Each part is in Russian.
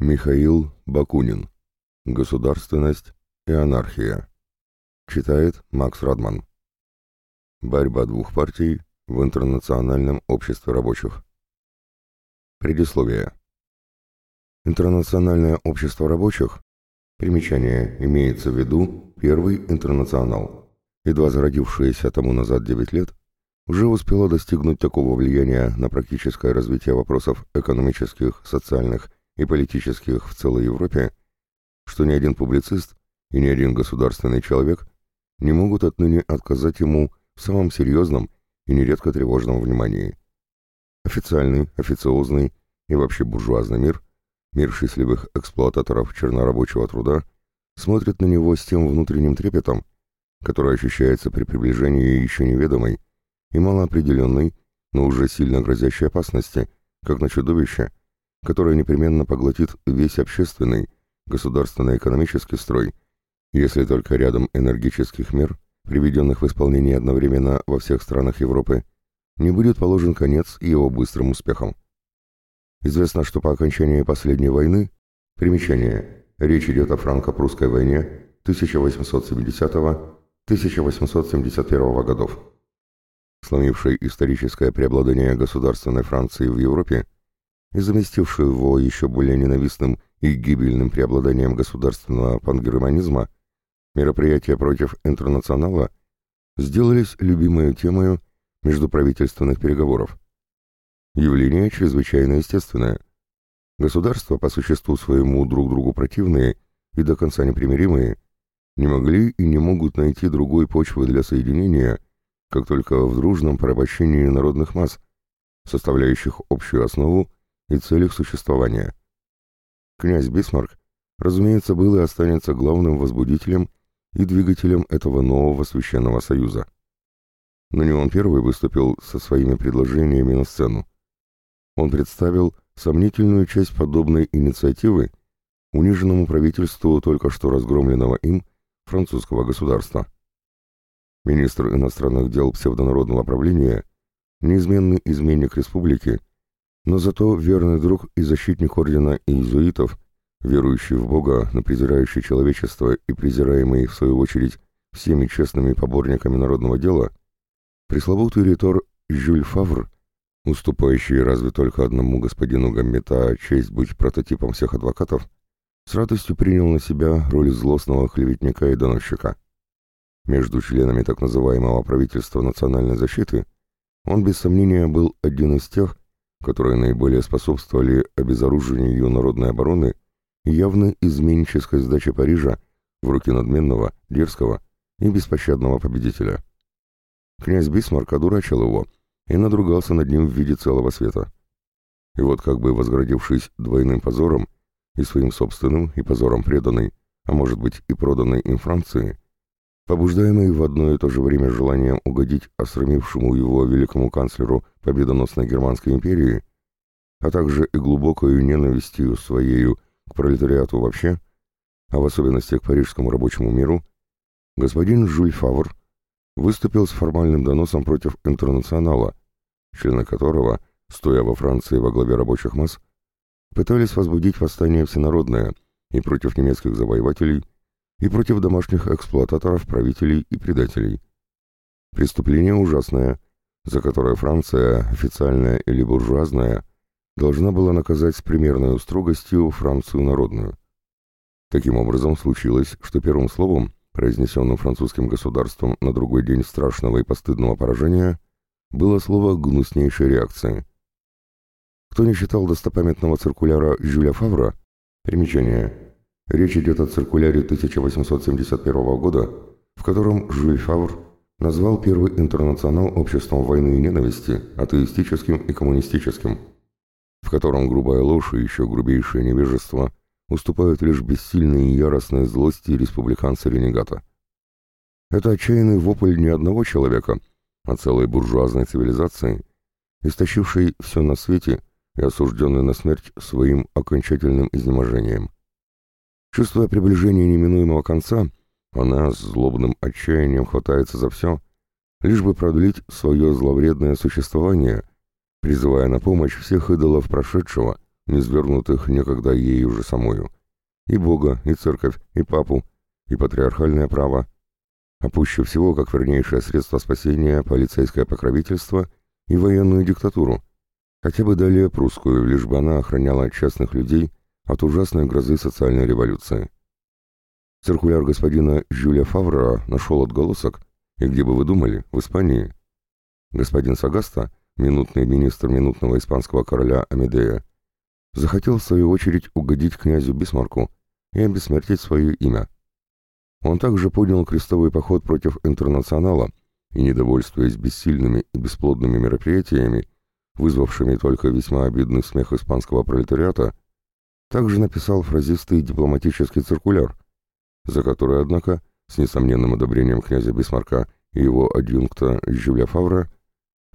Михаил Бакунин. Государственность и анархия. Читает Макс Радман. Борьба двух партий в интернациональном обществе рабочих. Предисловие. Интернациональное общество рабочих, примечание, имеется в виду первый интернационал, едва зародившееся тому назад 9 лет, уже успело достигнуть такого влияния на практическое развитие вопросов экономических, социальных и политических в целой Европе, что ни один публицист и ни один государственный человек не могут отныне отказать ему в самом серьезном и нередко тревожном внимании. Официальный, официозный и вообще буржуазный мир, мир счастливых эксплуататоров чернорабочего труда, смотрит на него с тем внутренним трепетом, который ощущается при приближении еще неведомой и малоопределенной, но уже сильно грозящей опасности, как на чудовище, которое непременно поглотит весь общественный, государственно-экономический строй, если только рядом энергических мер, приведенных в исполнение одновременно во всех странах Европы, не будет положен конец его быстрым успехам. Известно, что по окончании последней войны, примечание, речь идет о франко-прусской войне 1870-1871 годов, сломившей историческое преобладание государственной Франции в Европе и заместившей его еще более ненавистным и гибельным преобладанием государственного пангерманизма, мероприятия против интернационала сделались любимой темой междуправительственных переговоров. Явление чрезвычайно естественное. Государства, по существу своему друг другу противные и до конца непримиримые, не могли и не могут найти другой почвы для соединения, как только в дружном порабощении народных масс, составляющих общую основу и целях существования. Князь Бисмарк, разумеется, был и останется главным возбудителем и двигателем этого нового священного союза. Но не он первый выступил со своими предложениями на сцену. Он представил сомнительную часть подобной инициативы униженному правительству только что разгромленного им французского государства. Министр иностранных дел псевдонародного правления, неизменный изменник республики, но зато верный друг и защитник ордена иезуитов, верующий в Бога, но презирающий человечество и презираемый, в свою очередь, всеми честными поборниками народного дела, пресловутый ритор Жюль Фавр, уступающий разве только одному господину Гаммета честь быть прототипом всех адвокатов, с радостью принял на себя роль злостного клеветника и доносчика. Между членами так называемого правительства национальной защиты он без сомнения был один из тех, которые наиболее способствовали обезоружению народной обороны и явной изменнической сдаче Парижа в руки надменного, дерзкого и беспощадного победителя. Князь Бисмарк одурачил его и надругался над ним в виде целого света. И вот как бы возградившись двойным позором, и своим собственным, и позором преданной, а может быть и проданной им Франции, побуждаемый в одно и то же время желанием угодить осрамившему его великому канцлеру победоносной Германской империи, а также и глубокою ненавистью своею к пролетариату вообще, а в особенности к парижскому рабочему миру, господин Жюль Фавр выступил с формальным доносом против интернационала, члены которого, стоя во Франции во главе рабочих масс, пытались возбудить восстание всенародное и против немецких завоевателей, и против домашних эксплуататоров, правителей и предателей. Преступление ужасное, за которое Франция, официальная или буржуазная, должна была наказать с примерной строгостью Францию народную. Таким образом, случилось, что первым словом, произнесенным французским государством на другой день страшного и постыдного поражения, было слово гнуснейшей реакции. Кто не читал достопамятного циркуляра Жюля Фавра, примечание – Речь идет о циркуляре 1871 года, в котором Жюль Фавр назвал первый интернационал обществом войны и ненависти, атеистическим и коммунистическим, в котором грубая ложь и еще грубейшее невежество уступают лишь бессильной и яростной злости республиканца-ренегата. Это отчаянный вопль не одного человека, а целой буржуазной цивилизации, истощившей все на свете и осужденной на смерть своим окончательным изнеможением. Чувствуя приближение неминуемого конца, она с злобным отчаянием хватается за все, лишь бы продлить свое зловредное существование, призывая на помощь всех идолов прошедшего, низвергнутых некогда ею же самою, и Бога, и церковь, и папу, и патриархальное право, а пуще всего, как вернейшее средство спасения, полицейское покровительство и военную диктатуру, хотя бы далее прусскую, лишь бы она охраняла частных людей от ужасной грозы социальной революции. Циркуляр господина Жюля Фавра нашел отголосок, и где бы вы думали, в Испании. Господин Сагаста, минутный министр минутного испанского короля Амедея, захотел в свою очередь угодить князю Бисмарку и обессмертить свое имя. Он также поднял крестовый поход против интернационала и, недовольствуясь бессильными и бесплодными мероприятиями, вызвавшими только весьма обидный смех испанского пролетариата, также написал фразистый дипломатический циркуляр, за который, однако, с несомненным одобрением князя Бисмарка и его адъюнкта Жюля Фавра,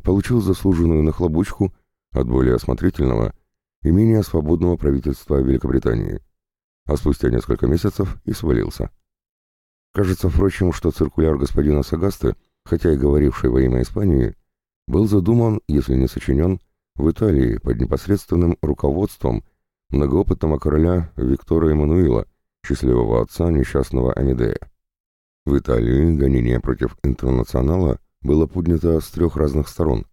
получил заслуженную нахлобучку от более осмотрительного и менее свободного правительства Великобритании, а спустя несколько месяцев и свалился. Кажется, впрочем, что циркуляр господина Сагасты, хотя и говоривший во имя Испании, был задуман, если не сочинен, в Италии под непосредственным руководством многоопытного короля Виктора Эммануила, счастливого отца несчастного Амедея. В Италии гонение против интернационала было поднято с трех разных сторон.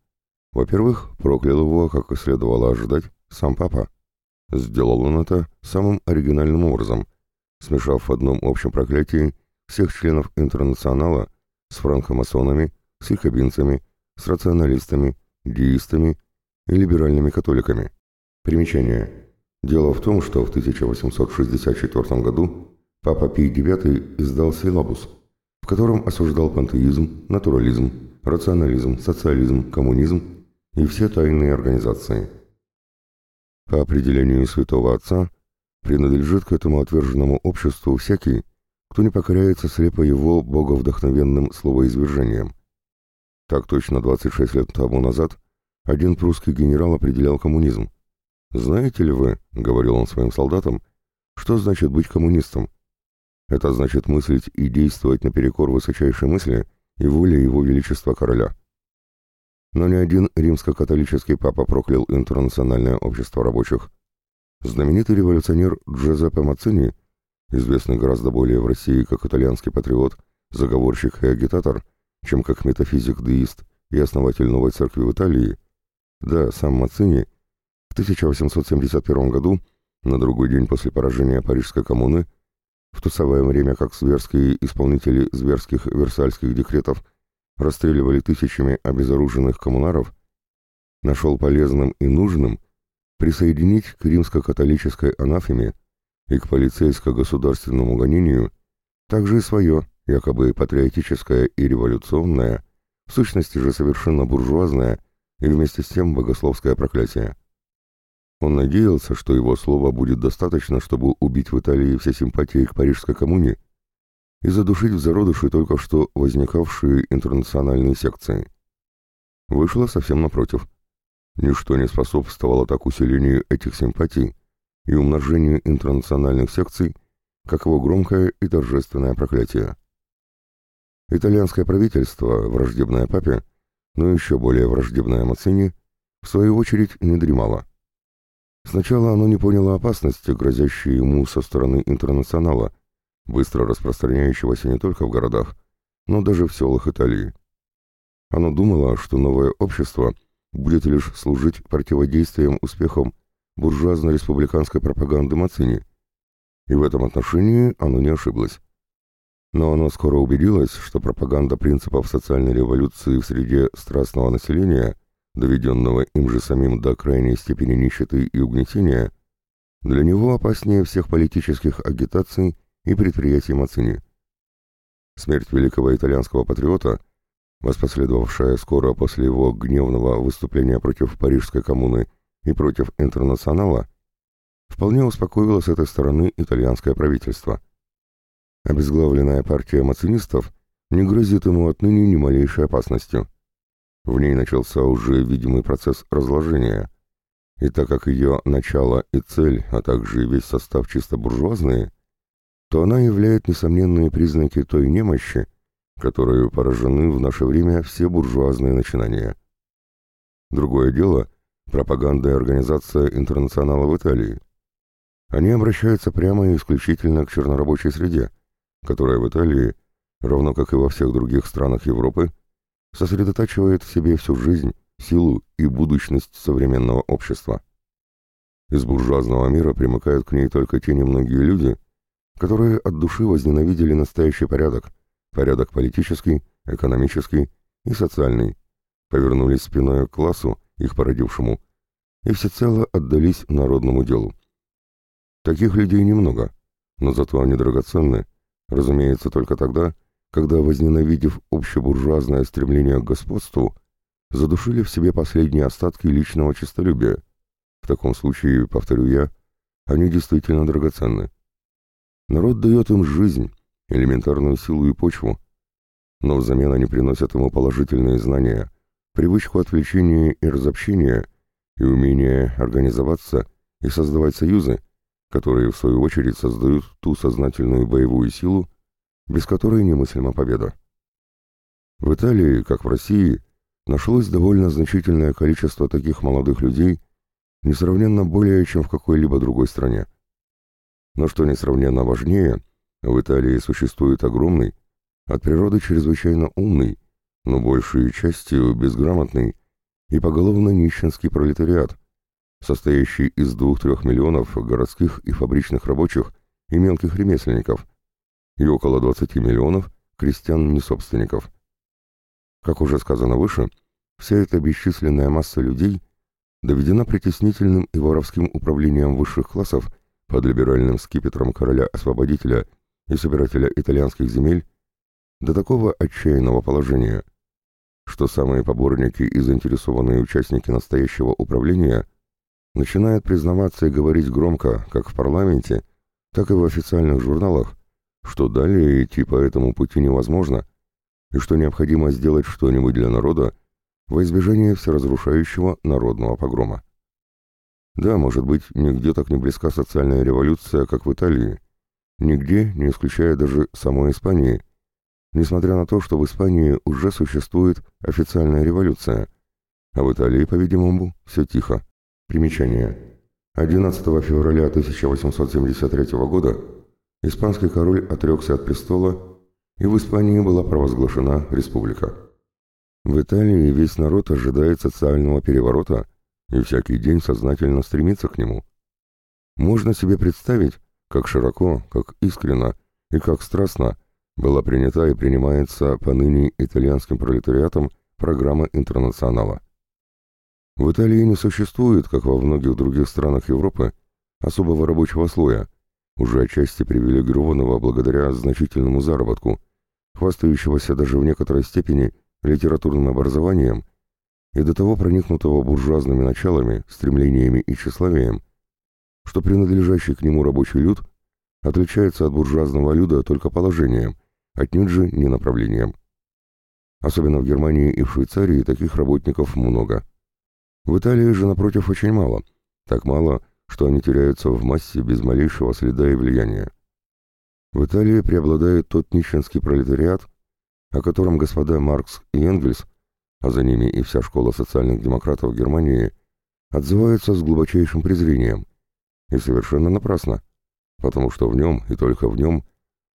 Во-первых, проклял его, как и следовало ожидать, сам папа. Сделал он это самым оригинальным образом, смешав в одном общем проклятии всех членов интернационала с франкомасонами, с якобинцами, с рационалистами, деистами и либеральными католиками. Примечание. Дело в том, что в 1864 году Папа Пий IX издал силабус, в котором осуждал пантеизм, натурализм, рационализм, социализм, коммунизм и все тайные организации. По определению святого отца, принадлежит к этому отверженному обществу всякий, кто не покоряется слепо его боговдохновенным словоизвержением. Так точно 26 лет тому назад один прусский генерал определял коммунизм. «Знаете ли вы, — говорил он своим солдатам, — что значит быть коммунистом? Это значит мыслить и действовать наперекор высочайшей мысли и воле его величества короля». Но ни один римско-католический папа проклял интернациональное общество рабочих. Знаменитый революционер Джузеппе Мацини известный гораздо более в России как итальянский патриот, заговорщик и агитатор, чем как метафизик-деист и основатель новой церкви в Италии, да, сам Мацини, в 1871 году, на другой день после поражения Парижской коммуны, в то самое время как зверские исполнители зверских версальских декретов расстреливали тысячами обезоруженных коммунаров, нашел полезным и нужным присоединить к римско-католической анафеме и к полицейско-государственному гонению также и свое, якобы патриотическое и революционное, в сущности же совершенно буржуазное и вместе с тем богословское проклятие. Он надеялся, что его слова будет достаточно, чтобы убить в Италии все симпатии к Парижской коммуне и задушить в зародыши только что возникавшие интернациональные секции. Вышло совсем напротив. Ничто не способствовало так усилению этих симпатий, и умножению интернациональных секций, как его громкое и торжественное проклятие. Итальянское правительство, враждебное папе, но еще более враждебное Мацини, в свою очередь не дремало. Сначала оно не поняло опасности, грозящей ему со стороны интернационала, быстро распространяющегося не только в городах, но даже в селах Италии. Оно думало, что новое общество будет лишь служить противодействием успехам буржуазно-республиканской пропаганды Мацини, и в этом отношении оно не ошиблось. Но оно скоро убедилось, что пропаганда принципов социальной революции в среде страстного населения, доведенного им же самим до крайней степени нищеты и угнетения, для него опаснее всех политических агитаций и предприятий Мацини. Смерть великого итальянского патриота, воспоследовавшая скоро после его гневного выступления против Парижской коммуны и против интернационала, вполне успокоило с этой стороны итальянское правительство. Обезглавленная партия мацинистов не грозит ему отныне ни малейшей опасностью. В ней начался уже видимый процесс разложения, и так как ее начало и цель, а также весь состав чисто буржуазные, то она являет несомненные признаки той немощи, которую поражены в наше время все буржуазные начинания. Другое дело — пропаганда и организация интернационала в Италии. Они обращаются прямо и исключительно к чернорабочей среде, которая в Италии, равно как и во всех других странах Европы, сосредотачивает в себе всю жизнь, силу и будущность современного общества. Из буржуазного мира примыкают к ней только те немногие люди, которые от души возненавидели настоящий порядок, порядок политический, экономический и социальный, повернулись спиной к классу, их породившему, и всецело отдались народному делу. Таких людей немного, но зато они драгоценны, разумеется, только тогда, когда, возненавидев общебуржуазное стремление к господству, задушили в себе последние остатки личного честолюбия. В таком случае, повторю я, они действительно драгоценны. Народ дает им жизнь, элементарную силу и почву, но взамен они приносят ему положительные знания, привычку отвлечения и разобщения и умение организоваться и создавать союзы, которые в свою очередь создают ту сознательную боевую силу, без которой немыслима победа. В Италии, как в России, нашлось довольно значительное количество таких молодых людей, несравненно более, чем в какой-либо другой стране. Но что несравненно важнее, в Италии существует огромный, от природы чрезвычайно умный, но большей частью безграмотный и поголовно нищенский пролетариат, состоящий из двух-трех миллионов городских и фабричных рабочих и мелких ремесленников, и около 20 миллионов крестьян-несобственников. Как уже сказано выше, вся эта бесчисленная масса людей доведена притеснительным и воровским управлением высших классов под либеральным скипетром короля-освободителя и собирателя итальянских земель до такого отчаянного положения, что самые поборники и заинтересованные участники настоящего управления начинают признаваться и говорить громко, как в парламенте, так и в официальных журналах, что далее идти по этому пути невозможно, и что необходимо сделать что-нибудь для народа во избежание всеразрушающего народного погрома. Да, может быть, нигде так не близка социальная революция, как в Италии, нигде, не исключая даже самой Испании, несмотря на то, что в Испании уже существует официальная революция, а в Италии, по-видимому, все тихо. Примечание. 11 февраля 1873 года испанский король отрекся от престола, и в Испании была провозглашена республика. В Италии весь народ ожидает социального переворота и всякий день сознательно стремится к нему. Можно себе представить, как широко, как искренно и как страстно была принята и принимается поныне итальянским пролетариатом программа интернационала. В Италии не существует, как во многих других странах Европы, особого рабочего слоя, уже отчасти привилегированного благодаря значительному заработку, хвастающегося даже в некоторой степени литературным образованием и до того проникнутого буржуазными началами, стремлениями и тщеславием, что принадлежащий к нему рабочий люд отличается от буржуазного люда только положением, отнюдь же не направлением. Особенно в Германии и в Швейцарии таких работников много. В Италии же, напротив, очень мало. Так мало, что они теряются в массе без малейшего следа и влияния. В Италии преобладает тот нищенский пролетариат, о котором господа Маркс и Энгельс, а за ними и вся школа социальных демократов Германии, отзываются с глубочайшим презрением. И совершенно напрасно, потому что в нем и только в нем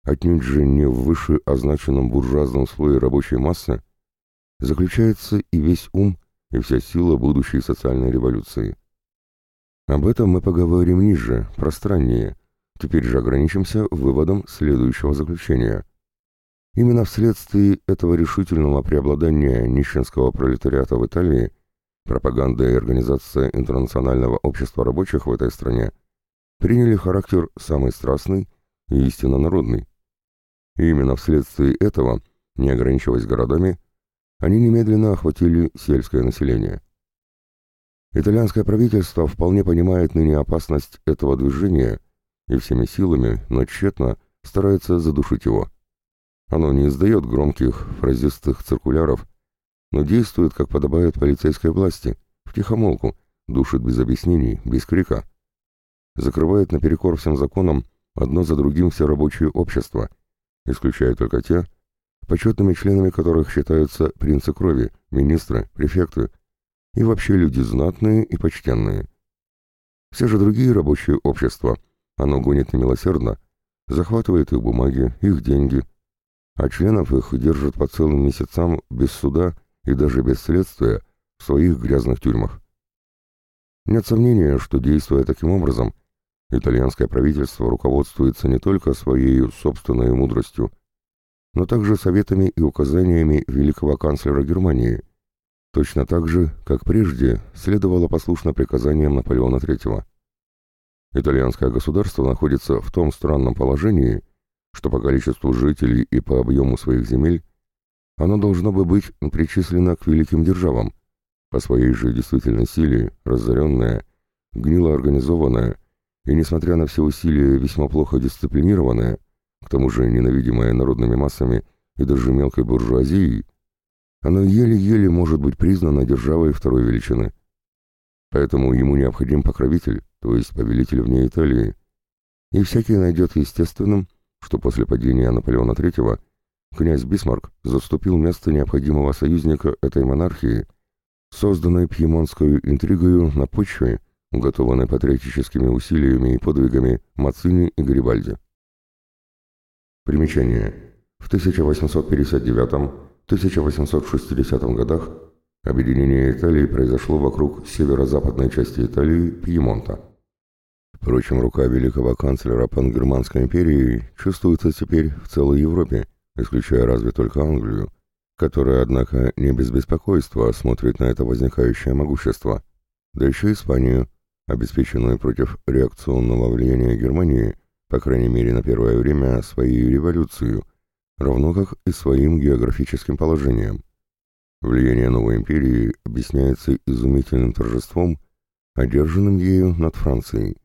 отнюдь же не в выше означенном буржуазном слое рабочей массы, заключается и весь ум, и вся сила будущей социальной революции. Об этом мы поговорим ниже, пространнее. Теперь же ограничимся выводом следующего заключения. Именно вследствие этого решительного преобладания нищенского пролетариата в Италии пропаганда и организация интернационального общества рабочих в этой стране приняли характер самый страстный и истинно народный. И именно вследствие этого, не ограничиваясь городами, они немедленно охватили сельское население. Итальянское правительство вполне понимает ныне опасность этого движения и всеми силами, но тщетно старается задушить его. Оно не издает громких, фразистых циркуляров, но действует, как подобает полицейской власти, втихомолку, душит без объяснений, без крика. Закрывает наперекор всем законам одно за другим все рабочие общества – исключая только те, почетными членами которых считаются принцы крови, министры, префекты, и вообще люди знатные и почтенные. Все же другие рабочие общества оно гонит немилосердно, захватывает их бумаги, их деньги, а членов их держат по целым месяцам без суда и даже без следствия в своих грязных тюрьмах. Нет сомнения, что, действуя таким образом, итальянское правительство руководствуется не только своей собственной мудростью, но также советами и указаниями великого канцлера Германии, точно так же, как прежде следовало послушно приказаниям Наполеона III. Итальянское государство находится в том странном положении, что по количеству жителей и по объему своих земель оно должно бы быть причислено к великим державам, по своей же действительной силе, разоренное, гнило организованное и, несмотря на все усилия, весьма плохо дисциплинированное, к тому же ненавидимое народными массами и даже мелкой буржуазией, оно еле-еле может быть признано державой второй величины. Поэтому ему необходим покровитель, то есть повелитель вне Италии, и всякий найдет естественным, что после падения Наполеона III князь Бисмарк заступил место необходимого союзника этой монархии, созданной пьемонской интригою на почве, уготованной патриотическими усилиями и подвигами Мацини и Гарибальди. Примечание. В 1859-1860 годах объединение Италии произошло вокруг северо-западной части Италии Пьемонта. Впрочем, рука великого канцлера Пангерманской империи чувствуется теперь в целой Европе, исключая разве только Англию, которая, однако, не без беспокойства смотрит на это возникающее могущество, да еще Испанию, обеспеченную против реакционного влияния Германии, по крайней мере на первое время, своей революцией, равно как и своим географическим положением. Влияние новой империи объясняется изумительным торжеством, одержанным ею над Францией.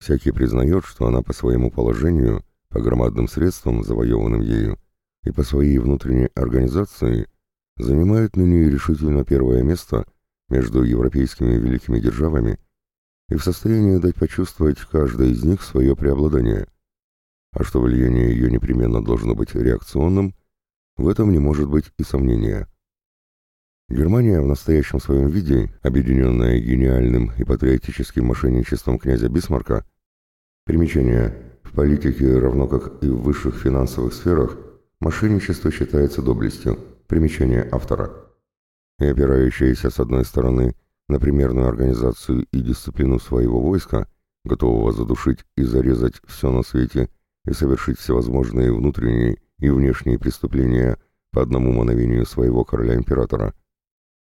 Всякий признает, что она по своему положению, по громадным средствам, завоеванным ею, и по своей внутренней организации занимает ныне решительно первое место между европейскими великими державами и в состоянии дать почувствовать каждой из них свое преобладание. А что влияние ее непременно должно быть реакционным, в этом не может быть и сомнения. Германия в настоящем своем виде, объединенная гениальным и патриотическим мошенничеством князя Бисмарка, примечание в политике, равно как и в высших финансовых сферах, Мошенничество считается доблестью. Примечание автора. И опирающаяся с одной стороны на примерную организацию и дисциплину своего войска, готового задушить и зарезать все на свете и совершить всевозможные внутренние и внешние преступления по одному мановению своего короля-императора,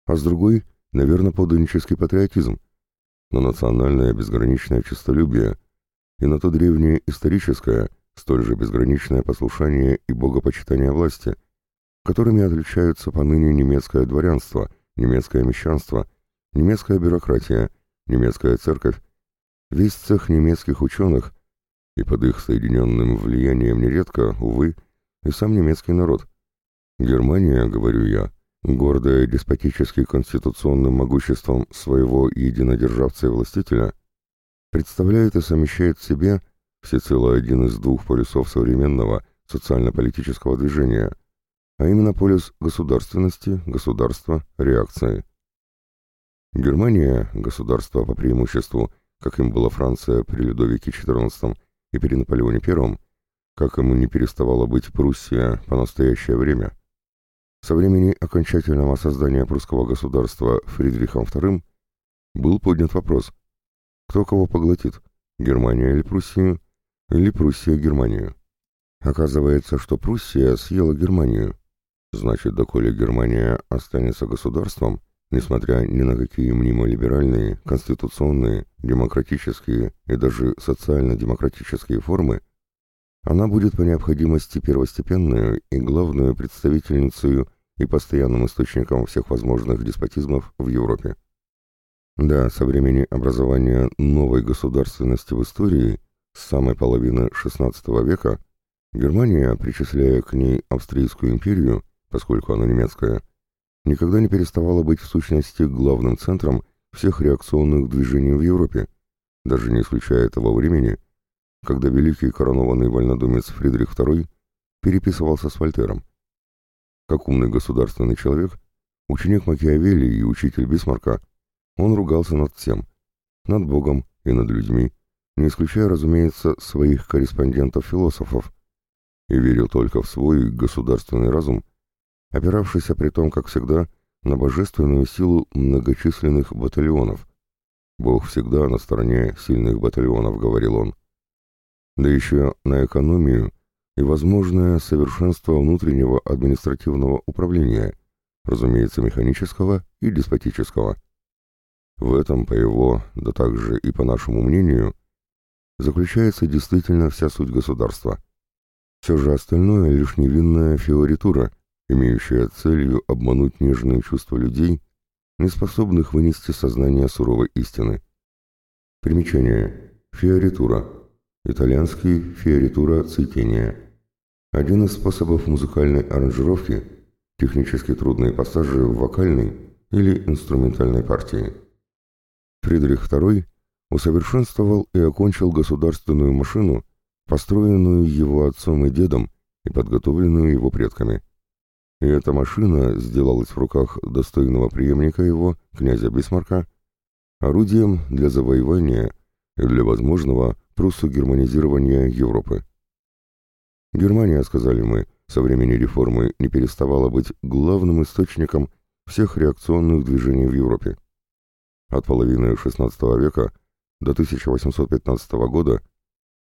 а с другой, наверное, подданнический патриотизм, на национальное безграничное честолюбие и на то древнее историческое – столь же безграничное послушание и богопочитание власти, которыми отличаются поныне немецкое дворянство, немецкое мещанство, немецкая бюрократия, немецкая церковь, весь цех немецких ученых и под их соединенным влиянием нередко, увы, и сам немецкий народ. Германия, говорю я, гордая деспотически конституционным могуществом своего единодержавца и властителя, представляет и совмещает в себе всецело один из двух полюсов современного социально-политического движения, а именно полюс государственности, государства, реакции. Германия, государство по преимуществу, как им была Франция при Людовике XIV и при Наполеоне I, как ему не переставала быть Пруссия по настоящее время. Со времени окончательного создания прусского государства Фридрихом II был поднят вопрос, кто кого поглотит, Германия или Пруссию, или Пруссия Германию. Оказывается, что Пруссия съела Германию. Значит, доколе Германия останется государством, несмотря ни на какие мнимо-либеральные, конституционные, демократические и даже социально-демократические формы, она будет по необходимости первостепенную и главную представительницей и постоянным источником всех возможных деспотизмов в Европе. Да, со времени образования новой государственности в истории – с самой половины XVI века Германия, причисляя к ней Австрийскую империю, поскольку она немецкая, никогда не переставала быть в сущности главным центром всех реакционных движений в Европе, даже не исключая того времени, когда великий коронованный вольнодумец Фридрих II переписывался с Вольтером. Как умный государственный человек, ученик Макиавелли и учитель Бисмарка, он ругался над всем, над Богом и над людьми, не исключая, разумеется, своих корреспондентов-философов, и верил только в свой государственный разум, опиравшийся при том, как всегда, на божественную силу многочисленных батальонов. «Бог всегда на стороне сильных батальонов», — говорил он. Да еще на экономию и возможное совершенство внутреннего административного управления, разумеется, механического и деспотического. В этом, по его, да также и по нашему мнению, заключается действительно вся суть государства. Все же остальное лишь невинная фиоритура, имеющая целью обмануть нежные чувства людей, не способных вынести сознание суровой истины. Примечание. Фиоритура. Итальянский фиоритура цветения. Один из способов музыкальной аранжировки – технически трудные пассажи в вокальной или инструментальной партии. Фридрих II усовершенствовал и окончил государственную машину, построенную его отцом и дедом и подготовленную его предками. И эта машина сделалась в руках достойного преемника его, князя Бисмарка, орудием для завоевания и для возможного пруссо-германизирования Европы. Германия, сказали мы, со времени реформы не переставала быть главным источником всех реакционных движений в Европе. От половины XVI века до 1815 года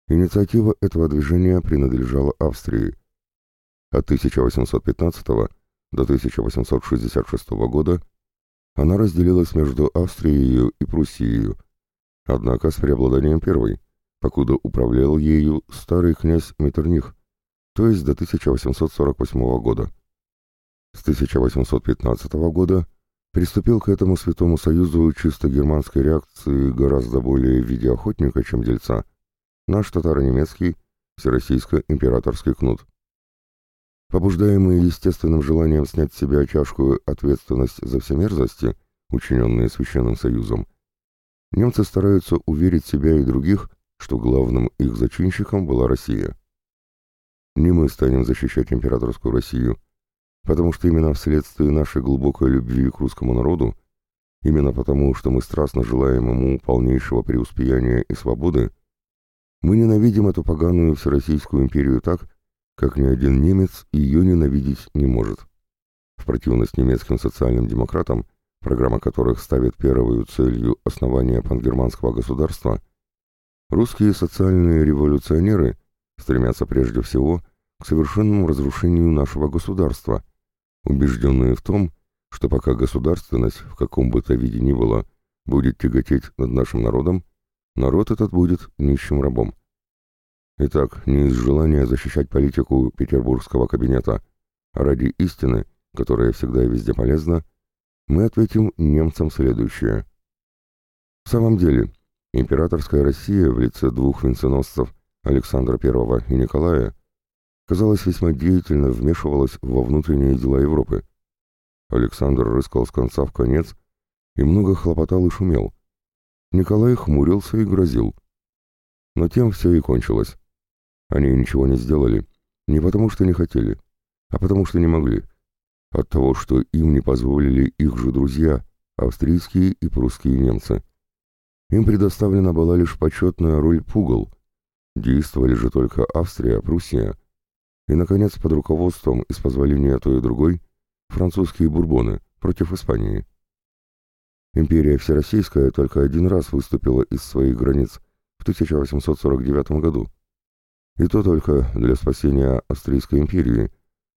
инициатива этого движения принадлежала Австрии. От 1815 до 1866 года она разделилась между Австрией и Пруссией, однако с преобладанием первой, покуда управлял ею старый князь Меттерних, то есть до 1848 года. С 1815 года приступил к этому святому союзу чисто германской реакции гораздо более в виде охотника, чем дельца, наш татаро-немецкий всероссийско-императорский кнут. Побуждаемые естественным желанием снять с себя тяжкую ответственность за все мерзости, учиненные Священным Союзом, немцы стараются уверить себя и других, что главным их зачинщиком была Россия. Не мы станем защищать императорскую Россию, потому что именно вследствие нашей глубокой любви к русскому народу, именно потому, что мы страстно желаем ему полнейшего преуспеяния и свободы, мы ненавидим эту поганую Всероссийскую империю так, как ни один немец ее ненавидеть не может. В противность немецким социальным демократам, программа которых ставит первую целью основания пангерманского государства, русские социальные революционеры стремятся прежде всего к совершенному разрушению нашего государства – убежденные в том, что пока государственность в каком бы то виде ни было будет тяготеть над нашим народом, народ этот будет нищим рабом. Итак, не из желания защищать политику петербургского кабинета, а ради истины, которая всегда и везде полезна, мы ответим немцам следующее. В самом деле, императорская Россия в лице двух венценосцев Александра I и Николая казалось, весьма деятельно вмешивалась во внутренние дела Европы. Александр рыскал с конца в конец и много хлопотал и шумел. Николай хмурился и грозил. Но тем все и кончилось. Они ничего не сделали, не потому что не хотели, а потому что не могли. От того, что им не позволили их же друзья, австрийские и прусские немцы. Им предоставлена была лишь почетная роль пугал. Действовали же только Австрия, Пруссия, и, наконец, под руководством и с позволения той и другой, французские бурбоны против Испании. Империя Всероссийская только один раз выступила из своих границ в 1849 году, и то только для спасения Австрийской империи,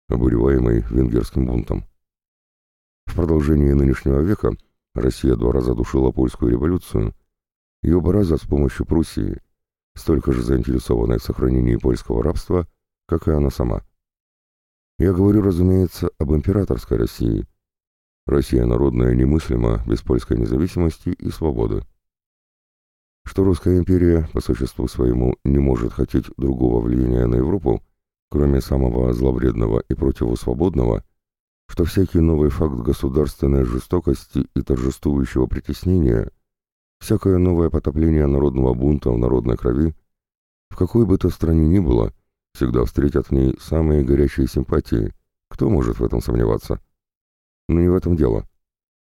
обуреваемой венгерским бунтом. В продолжении нынешнего века Россия два раза душила польскую революцию, и оба раза с помощью Пруссии, столько же заинтересованной в сохранении польского рабства – как и она сама. Я говорю, разумеется, об императорской России. Россия народная немыслима без польской независимости и свободы. Что русская империя по существу своему не может хотеть другого влияния на Европу, кроме самого зловредного и противосвободного, что всякий новый факт государственной жестокости и торжествующего притеснения, всякое новое потопление народного бунта в народной крови, в какой бы то стране ни было, всегда встретят в ней самые горячие симпатии. Кто может в этом сомневаться? Но не в этом дело.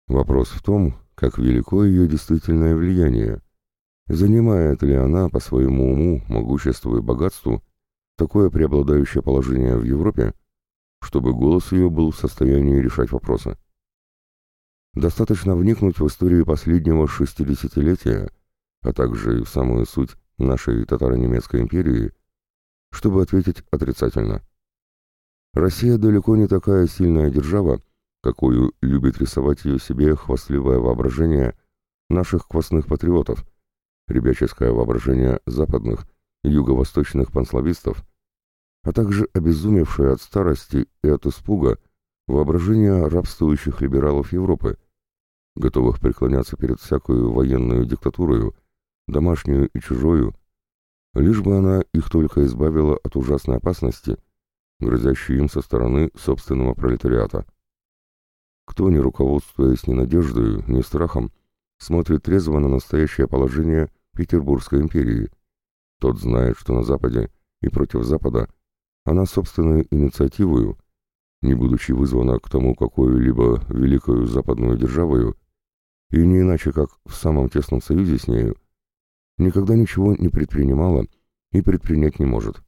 Вопрос в том, как велико ее действительное влияние, занимает ли она по своему уму, могуществу и богатству такое преобладающее положение в Европе, чтобы голос ее был в состоянии решать вопросы. Достаточно вникнуть в историю последнего шестидесятилетия, а также в самую суть нашей татаро-немецкой империи, чтобы ответить отрицательно. Россия далеко не такая сильная держава, какую любит рисовать ее себе хвастливое воображение наших квасных патриотов, ребяческое воображение западных юго-восточных панславистов, а также обезумевшее от старости и от испуга воображение рабствующих либералов Европы, готовых преклоняться перед всякую военную диктатурою, домашнюю и чужою, лишь бы она их только избавила от ужасной опасности, грозящей им со стороны собственного пролетариата. Кто, не руководствуясь ни надеждой, ни страхом, смотрит трезво на настоящее положение Петербургской империи, тот знает, что на Западе и против Запада она собственной инициативою, не будучи вызвана к тому какой-либо великою западную державою, и не иначе как в самом тесном союзе с нею, никогда ничего не предпринимала и предпринять не может.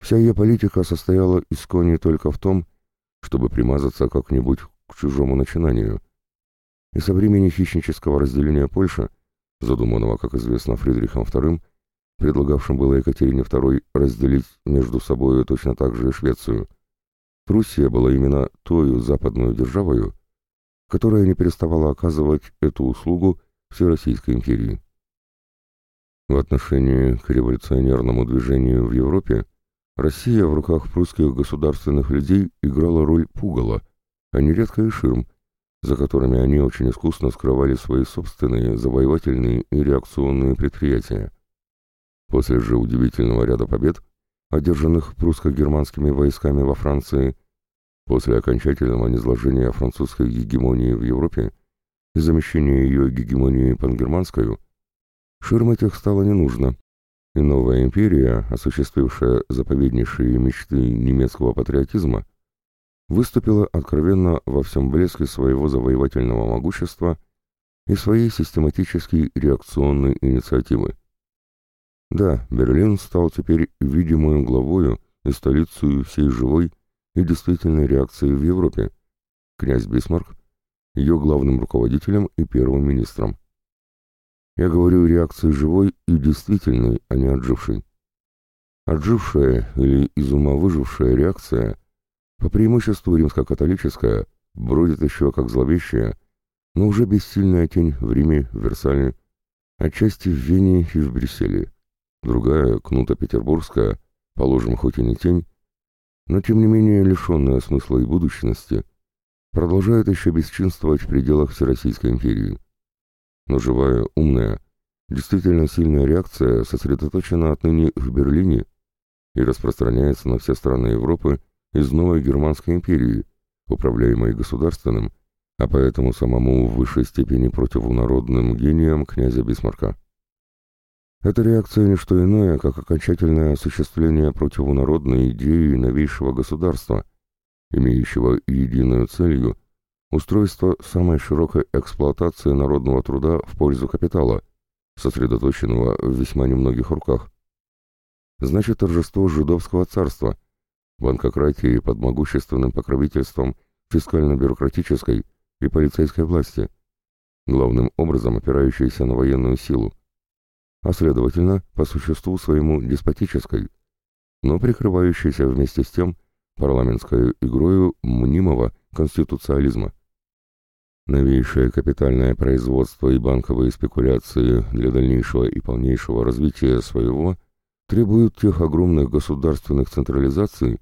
Вся ее политика состояла искони только в том, чтобы примазаться как-нибудь к чужому начинанию. И со времени хищнического разделения Польши, задуманного, как известно, Фридрихом II, предлагавшим было Екатерине II разделить между собой точно так же и Швецию, Пруссия была именно той западной державой, которая не переставала оказывать эту услугу Всероссийской империи. В отношении к революционерному движению в Европе Россия в руках прусских государственных людей играла роль пугала, а нередко и ширм, за которыми они очень искусно скрывали свои собственные завоевательные и реакционные предприятия. После же удивительного ряда побед, одержанных прусско-германскими войсками во Франции, после окончательного низложения французской гегемонии в Европе и замещения ее гегемонией пангерманскую, ширм этих стало не нужно, и новая империя, осуществившая заповеднейшие мечты немецкого патриотизма, выступила откровенно во всем блеске своего завоевательного могущества и своей систематической реакционной инициативы. Да, Берлин стал теперь видимую главою и столицей всей живой и действительной реакции в Европе. Князь Бисмарк, ее главным руководителем и первым министром. Я говорю реакции живой и действительной, а не отжившей. Отжившая или из ума выжившая реакция, по преимуществу римско-католическая, бродит еще как зловещая, но уже бессильная тень в Риме, в Версале, отчасти в Вене и в Брюсселе. Другая, кнута петербургская, положим, хоть и не тень, но тем не менее лишенная смысла и будущности, продолжает еще бесчинствовать в пределах Всероссийской империи. Но живая, умная, действительно сильная реакция сосредоточена отныне в Берлине и распространяется на все страны Европы из новой Германской империи, управляемой государственным, а поэтому самому в высшей степени противонародным гением князя Бисмарка. Эта реакция не что иное, как окончательное осуществление противонародной идеи новейшего государства, имеющего единую целью устройство самой широкой эксплуатации народного труда в пользу капитала, сосредоточенного в весьма немногих руках. Значит, торжество жидовского царства, банкократии под могущественным покровительством фискально-бюрократической и полицейской власти, главным образом опирающейся на военную силу а следовательно, по существу своему деспотической, но прикрывающейся вместе с тем парламентской игрою мнимого конституциализма. Новейшее капитальное производство и банковые спекуляции для дальнейшего и полнейшего развития своего требуют тех огромных государственных централизаций,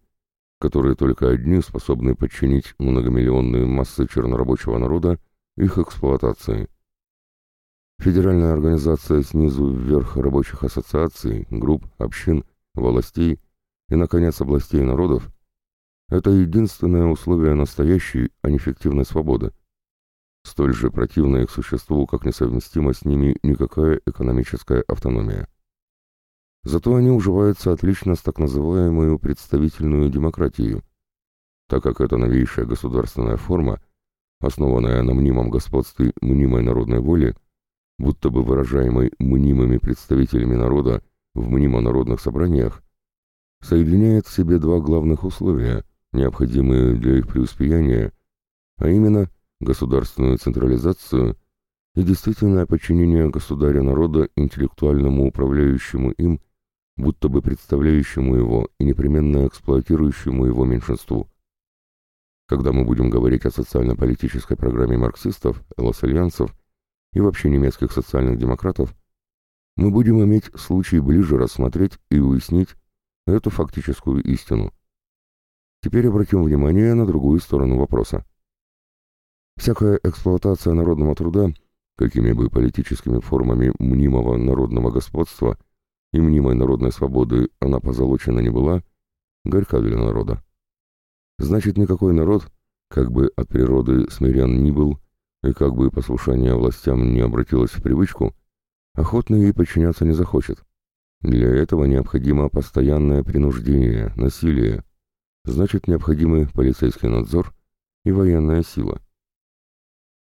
которые только одни способны подчинить многомиллионные массы чернорабочего народа их эксплуатации. Федеральная организация снизу вверх рабочих ассоциаций, групп, общин, властей и, наконец, областей народов – это единственное условие настоящей, а не фиктивной свободы. Столь же противная к существу, как несовместима с ними никакая экономическая автономия. Зато они уживаются отлично с так называемую представительную демократию, так как эта новейшая государственная форма основанная на мнимом господстве мнимой народной воли, будто бы выражаемой мнимыми представителями народа в мнимо-народных собраниях, соединяет в себе два главных условия, необходимые для их преуспеяния, а именно государственную централизацию и действительное подчинение государя народа интеллектуальному управляющему им, будто бы представляющему его и непременно эксплуатирующему его меньшинству. Когда мы будем говорить о социально-политической программе марксистов, лоссальянцев и вообще немецких социальных демократов, мы будем иметь случай ближе рассмотреть и уяснить эту фактическую истину. Теперь обратим внимание на другую сторону вопроса. Всякая эксплуатация народного труда, какими бы политическими формами мнимого народного господства и мнимой народной свободы она позолочена не была, горька для народа. Значит, никакой народ, как бы от природы смирен ни был, и как бы послушание властям не обратилось в привычку, охотно ей подчиняться не захочет. Для этого необходимо постоянное принуждение, насилие, значит необходимы полицейский надзор и военная сила.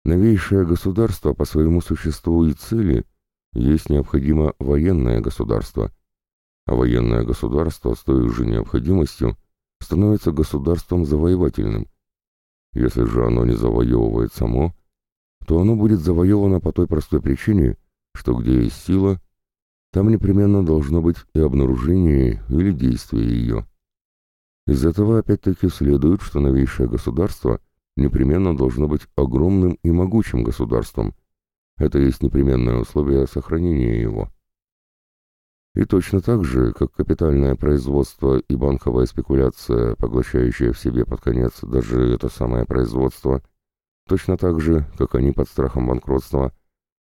Новейшее государство по своему существу и цели есть необходимо военное государство, а военное государство с той же необходимостью становится государством завоевательным. Если же оно не завоевывает само, то оно будет завоевано по той простой причине, что где есть сила, там непременно должно быть и обнаружение или действие ее. Из этого опять-таки следует, что новейшее государство непременно должно быть огромным и могучим государством. Это есть непременное условие сохранения его. И точно так же, как капитальное производство и банковая спекуляция, поглощающая в себе под конец даже это самое производство, точно так же, как они под страхом банкротства,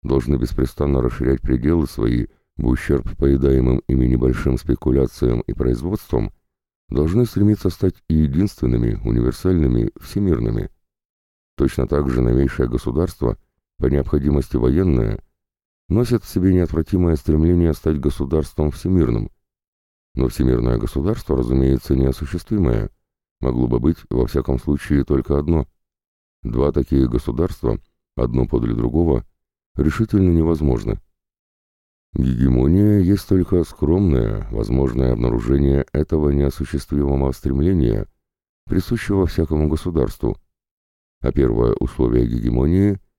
должны беспрестанно расширять пределы свои в ущерб поедаемым ими небольшим спекуляциям и производствам, должны стремиться стать единственными, универсальными, всемирными. Точно так же новейшее государство, по необходимости военное, носит в себе неотвратимое стремление стать государством всемирным. Но всемирное государство, разумеется, неосуществимое, могло бы быть, во всяком случае, только одно. Два такие государства, одно подле другого, решительно невозможно. Гегемония есть только скромное, возможное обнаружение этого неосуществимого стремления, присущего всякому государству. А первое условие гегемонии –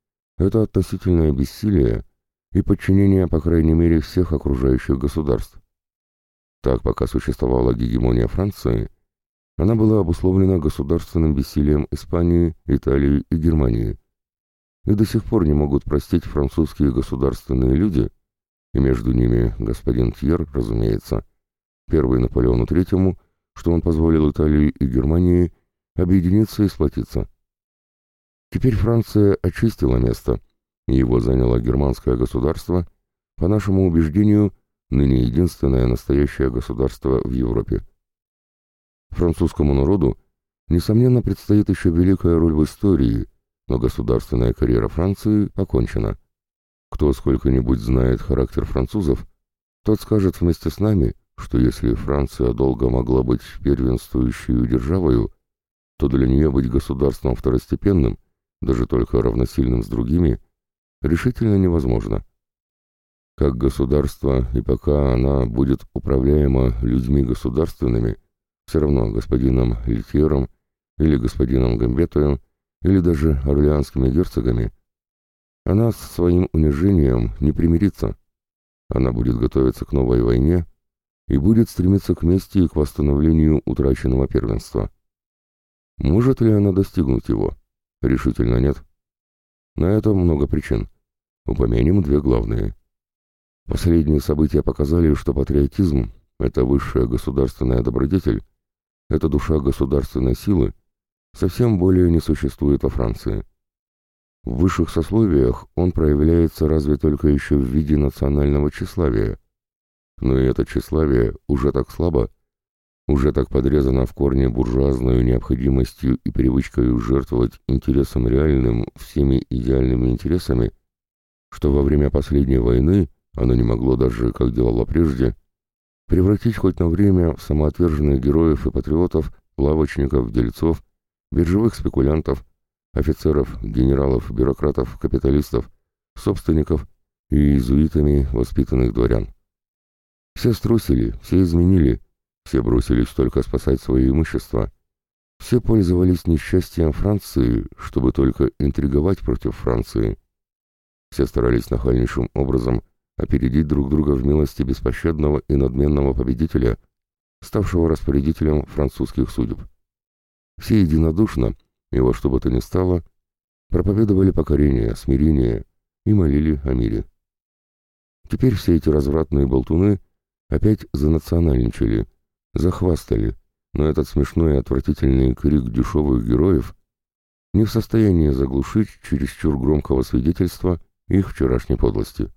это относительное бессилие и подчинение, по крайней мере, всех окружающих государств. Так, пока существовала гегемония Франции, она была обусловлена государственным бессилием Испании, Италии и Германии. И до сих пор не могут простить французские государственные люди – и между ними господин Тьер, разумеется, первый Наполеону Третьему, что он позволил Италии и Германии объединиться и сплотиться. Теперь Франция очистила место, и его заняло германское государство, по нашему убеждению, ныне единственное настоящее государство в Европе. Французскому народу, несомненно, предстоит еще великая роль в истории, но государственная карьера Франции окончена. Кто сколько-нибудь знает характер французов, тот скажет вместе с нами, что если Франция долго могла быть первенствующей державою, то для нее быть государством второстепенным, даже только равносильным с другими, решительно невозможно. Как государство, и пока она будет управляема людьми государственными, все равно господином Литьером или господином Гамбетоем или даже орлеанскими герцогами – она с своим унижением не примирится. Она будет готовиться к новой войне и будет стремиться к мести и к восстановлению утраченного первенства. Может ли она достигнуть его? Решительно нет. На это много причин. Упомянем две главные. Последние события показали, что патриотизм — это высшая государственная добродетель, это душа государственной силы, совсем более не существует во Франции. В высших сословиях он проявляется разве только еще в виде национального тщеславия. Но и это тщеславие уже так слабо, уже так подрезано в корне буржуазной необходимостью и привычкой жертвовать интересом реальным всеми идеальными интересами, что во время последней войны оно не могло даже, как делало прежде, превратить хоть на время в самоотверженных героев и патриотов, лавочников, дельцов, биржевых спекулянтов, офицеров, генералов, бюрократов, капиталистов, собственников и иезуитами воспитанных дворян. Все струсили, все изменили, все бросились только спасать свое имущество. Все пользовались несчастьем Франции, чтобы только интриговать против Франции. Все старались нахальнейшим образом опередить друг друга в милости беспощадного и надменного победителя, ставшего распорядителем французских судеб. Все единодушно, и во что бы то ни стало, проповедовали покорение, смирение и молили о мире. Теперь все эти развратные болтуны опять занациональничали, захвастали, но этот смешной и отвратительный крик дешевых героев не в состоянии заглушить чересчур громкого свидетельства их вчерашней подлости.